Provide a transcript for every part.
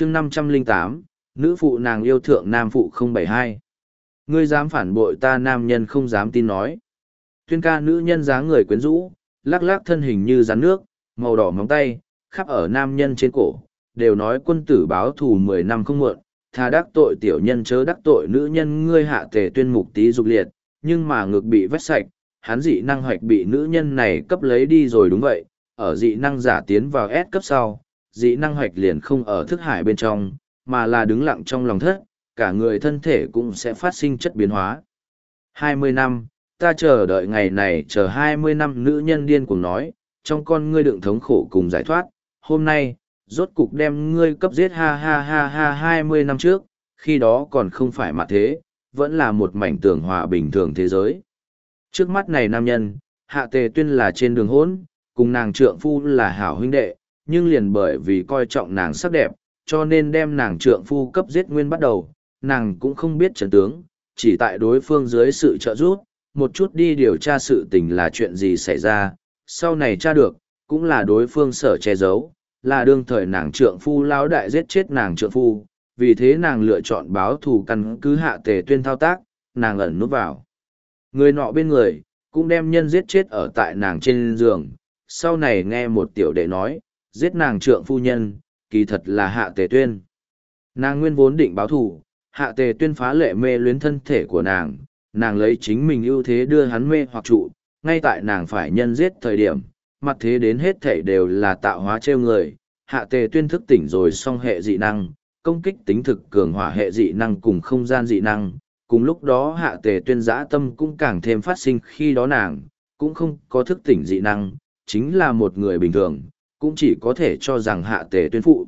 chương năm trăm linh tám, nữ phụ nàng yêu thượng nam phụ không bảy hai. Ngươi dám phản bội ta nam nhân không dám tin nói. Tuyên ca nữ nhân dáng người quyến rũ, lắc lắc thân hình như rắn nước, màu đỏ móng tay, khắp ở nam nhân trên cổ, đều nói quân tử báo thù mười năm không muộn, tha đắc tội tiểu nhân chớ đắc tội nữ nhân ngươi hạ tề tuyên mục tí dục liệt, nhưng mà ngực bị vét sạch, hắn dị năng hoạch bị nữ nhân này cấp lấy đi rồi đúng vậy, ở dị năng giả tiến vào S cấp sau dị năng hoạch liền không ở thức hải bên trong mà là đứng lặng trong lòng thất cả người thân thể cũng sẽ phát sinh chất biến hóa. 20 năm, ta chờ đợi ngày này chờ 20 năm nữ nhân điên cùng nói, trong con ngươi đựng thống khổ cùng giải thoát, hôm nay, rốt cục đem ngươi cấp giết ha ha ha ha 20 năm trước, khi đó còn không phải mặt thế, vẫn là một mảnh tưởng hòa bình thường thế giới. Trước mắt này nam nhân, hạ tề tuyên là trên đường hỗn, cùng nàng trượng phu là hảo huynh đệ, nhưng liền bởi vì coi trọng nàng sắc đẹp, cho nên đem nàng trượng phu cấp giết nguyên bắt đầu, nàng cũng không biết trận tướng, chỉ tại đối phương dưới sự trợ giúp, một chút đi điều tra sự tình là chuyện gì xảy ra, sau này tra được, cũng là đối phương sở che giấu, là đương thời nàng trượng phu lão đại giết chết nàng trượng phu, vì thế nàng lựa chọn báo thù căn cứ hạ tề tuyên thao tác, nàng ẩn nút vào. Người nọ bên người, cũng đem nhân giết chết ở tại nàng trên giường, sau này nghe một tiểu đệ nói, giết nàng trượng phu nhân, kỳ thật là hạ tề tuyên. Nàng nguyên vốn định báo thù, hạ tề tuyên phá lệ mê luyến thân thể của nàng, nàng lấy chính mình ưu thế đưa hắn mê hoặc trụ, ngay tại nàng phải nhân giết thời điểm, mặt thế đến hết thể đều là tạo hóa trêu người, hạ tề tuyên thức tỉnh rồi song hệ dị năng, công kích tính thực cường hỏa hệ dị năng cùng không gian dị năng, cùng lúc đó hạ tề tuyên giã tâm cũng càng thêm phát sinh khi đó nàng, cũng không có thức tỉnh dị năng, chính là một người bình thường, cũng chỉ có thể cho rằng hạ tề tuyên phụ.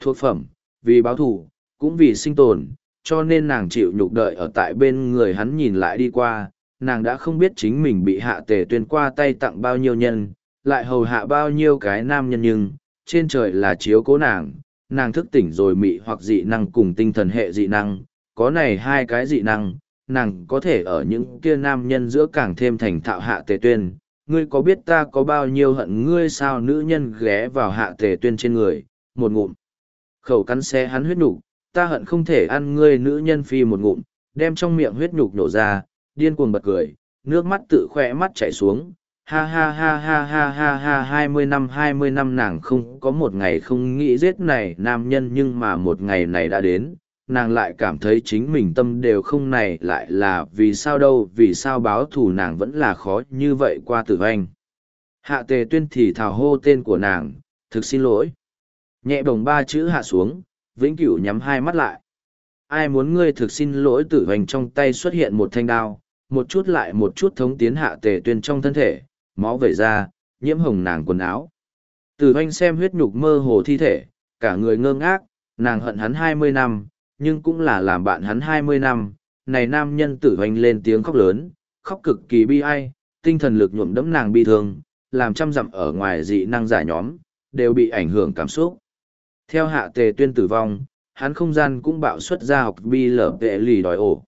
Thuộc phẩm, vì báo thù, cũng vì sinh tồn, cho nên nàng chịu nhục đợi ở tại bên người hắn nhìn lại đi qua, nàng đã không biết chính mình bị hạ tề tuyên qua tay tặng bao nhiêu nhân, lại hầu hạ bao nhiêu cái nam nhân nhưng, trên trời là chiếu cố nàng, nàng thức tỉnh rồi mị hoặc dị năng cùng tinh thần hệ dị năng, có này hai cái dị năng, nàng có thể ở những kia nam nhân giữa càng thêm thành thạo hạ tề tuyên. Ngươi có biết ta có bao nhiêu hận ngươi sao nữ nhân ghé vào hạ tề tuyên trên người, một ngụm. Khẩu cắn xe hắn huyết nhục, ta hận không thể ăn ngươi nữ nhân phi một ngụm, đem trong miệng huyết nhục nổ ra, điên cuồng bật cười, nước mắt tự khỏe mắt chảy xuống. Ha ha ha ha ha ha ha hai mươi năm hai mươi năm nàng không có một ngày không nghĩ giết này nam nhân nhưng mà một ngày này đã đến, nàng lại cảm thấy chính mình tâm đều không này lại là vì sao đâu vì sao báo thù nàng vẫn là khó như vậy qua tử anh. Hạ tề tuyên thì thào hô tên của nàng, thực xin lỗi. Nhẹ bồng ba chữ hạ xuống, vĩnh cửu nhắm hai mắt lại. Ai muốn ngươi thực xin lỗi tử hoành trong tay xuất hiện một thanh đao, một chút lại một chút thống tiến hạ tề tuyên trong thân thể, máu vẩy ra, nhiễm hồng nàng quần áo. Tử hoành xem huyết nhục mơ hồ thi thể, cả người ngơ ngác, nàng hận hắn hai mươi năm, nhưng cũng là làm bạn hắn hai mươi năm. Này nam nhân tử hoành lên tiếng khóc lớn, khóc cực kỳ bi ai, tinh thần lực nhuộm đẫm nàng bi thương, làm trăm dặm ở ngoài dị năng giả nhóm, đều bị ảnh hưởng cảm xúc. Theo hạ tề tuyên tử vong, hắn không gian cũng bạo xuất ra học bi lở vệ lì đòi ổ.